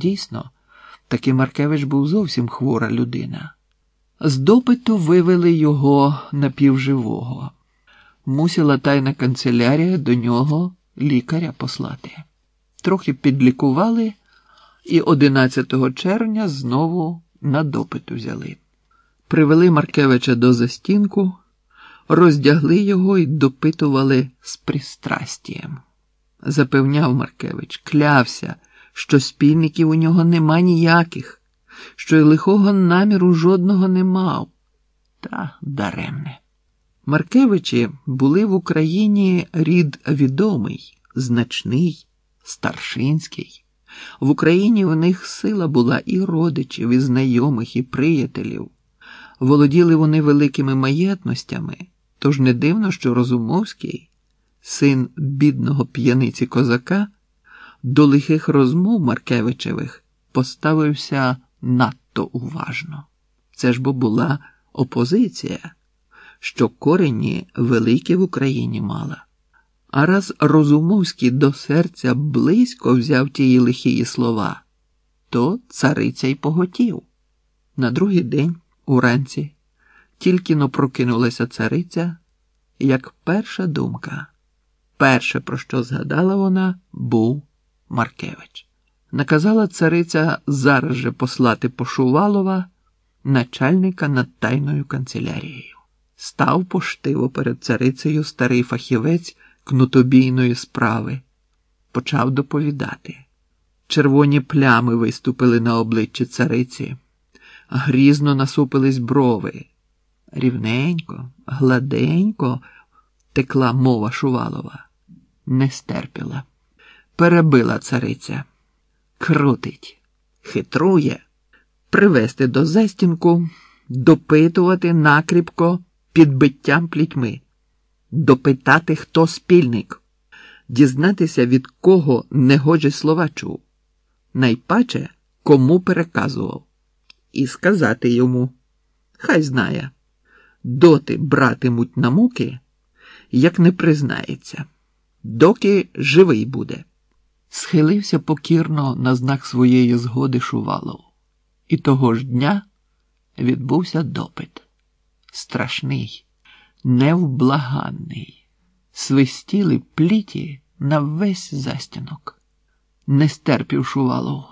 дійсно, таки Маркевич був зовсім хвора людина. З допиту вивели його напівживого. Мусила тайна канцелярія до нього лікаря послати. Трохи підлікували і 11 червня знову на допит взяли. Привели Маркевича до застінку, роздягли його і допитували з пристрастієм. Запевняв Маркевич, клявся, що спільників у нього нема ніяких, що й лихого наміру жодного не мав. Та даремне. Маркевичі були в Україні рід відомий, значний, старшинський. В Україні у них сила була і родичів, і знайомих, і приятелів. Володіли вони великими маєтностями, тож не дивно, що Розумовський, син бідного п'яниці козака, до лихих розмов Маркевичевих поставився надто уважно. Це ж бо була опозиція, що корені великі в Україні мала. А раз Розумовський до серця близько взяв тії лихії слова, то цариця й поготів. На другий день, уранці, тільки но прокинулася цариця, як перша думка. Перше, про що згадала вона, був Маркевич. Наказала цариця зараз же послати Пошувалова, начальника над тайною канцелярією. Став поштиво перед царицею старий фахівець кнутобійної справи, почав доповідати. Червоні плями виступили на обличчі цариці, грізно насупились брови. Рівненько, гладенько текла мова Шувалова, не стерпіла. Перебила цариця, крутить, хитрує, привести до застінку, допитувати накріпко підбиттям плітьми, допитати, хто спільник, дізнатися, від кого негоже слова чув, найпаче кому переказував, і сказати йому, хай знає, доти братимуть на муки, як не признається, доки живий буде. Схилився покірно на знак своєї згоди Шувалов, і того ж дня відбувся допит. Страшний, невблаганний, свистіли пліті на весь застінок. Не стерпів Шувалов,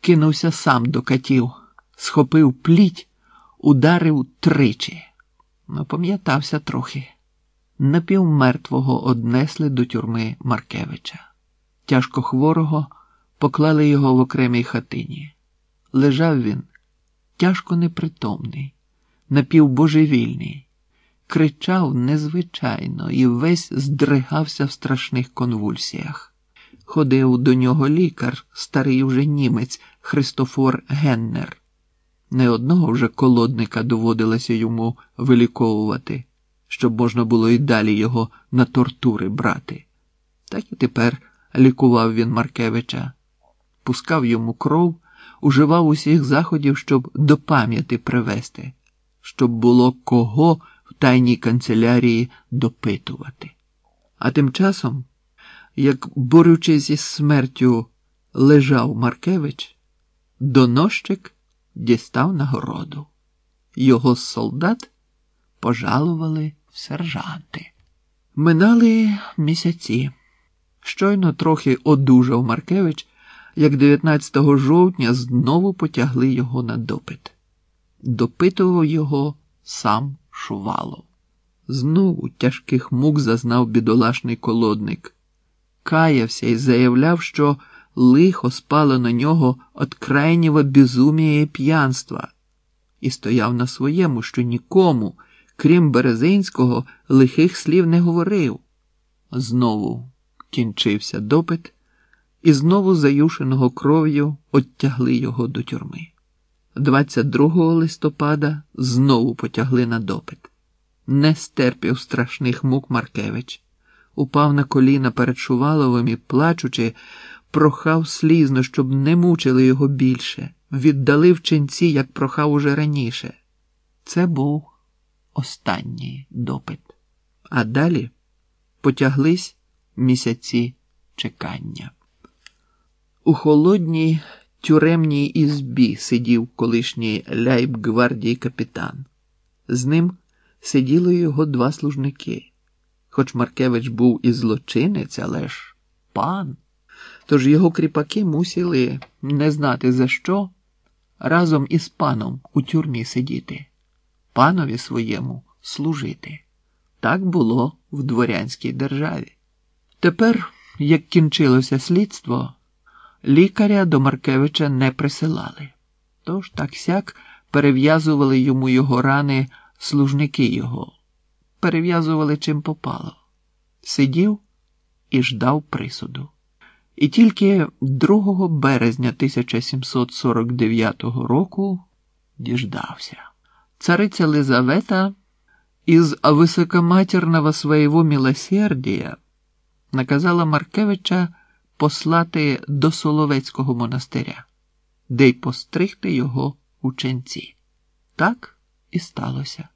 кинувся сам до катів, схопив пліть, ударив тричі. Ну, пам'ятався трохи. Напівмертвого однесли до тюрми Маркевича. Тяжко хворого поклали його в окремій хатині. Лежав він тяжко непритомний, напівбожевільний, кричав незвичайно і весь здригався в страшних конвульсіях. Ходив до нього лікар, старий уже німець Христофор Геннер. Не одного вже колодника доводилося йому виліковувати, щоб можна було і далі його на тортури брати. Так і тепер лікував він Маркевича, пускав йому кров, уживав усіх заходів, щоб до пам'яті привести, щоб було кого в тайній канцелярії допитувати. А тим часом, як борючись із смертю, лежав Маркевич, донощик дістав нагороду. Його солдат пожалували в сержанти. Минали місяці. Щойно трохи одужав Маркевич, як 19 жовтня знову потягли його на допит. Допитував його сам Шувалов. Знову тяжких мук зазнав бідолашний колодник. Каявся і заявляв, що лихо спало на нього від крайнього безумія і п'янства, і стояв на своєму, що нікому, крім Березинського, лихих слів не говорив. Знову кінчився допит, і знову заюшеного кров'ю оттягли його до тюрми. 22 листопада знову потягли на допит. Не стерпів страшних мук Маркевич, упав на коліна перед Шуваловим і, плачучи, прохав слізно, щоб не мучили його більше, віддали в ченці, як прохав уже раніше. Це був останній допит. А далі потяглись місяці чекання. У холодні тюремній ізбі сидів колишній ляйб-гвардії капітан. З ним сиділи його два служники. Хоч Маркевич був і злочинець, але ж пан. Тож його кріпаки мусили не знати за що разом із паном у тюрмі сидіти, панові своєму служити. Так було в дворянській державі. Тепер, як кінчилося слідство, лікаря до Маркевича не присилали, тож так сяк перев'язували йому його рани служники його, перев'язували чим попало. Сидів і ждав присуду. І тільки 2 березня 1749 року діждався. Цариця Лизавета из высокоматерного своего милосердия наказала Маркевича послати до Соловецького монастиря, де й постригти його ученці. Так і сталося.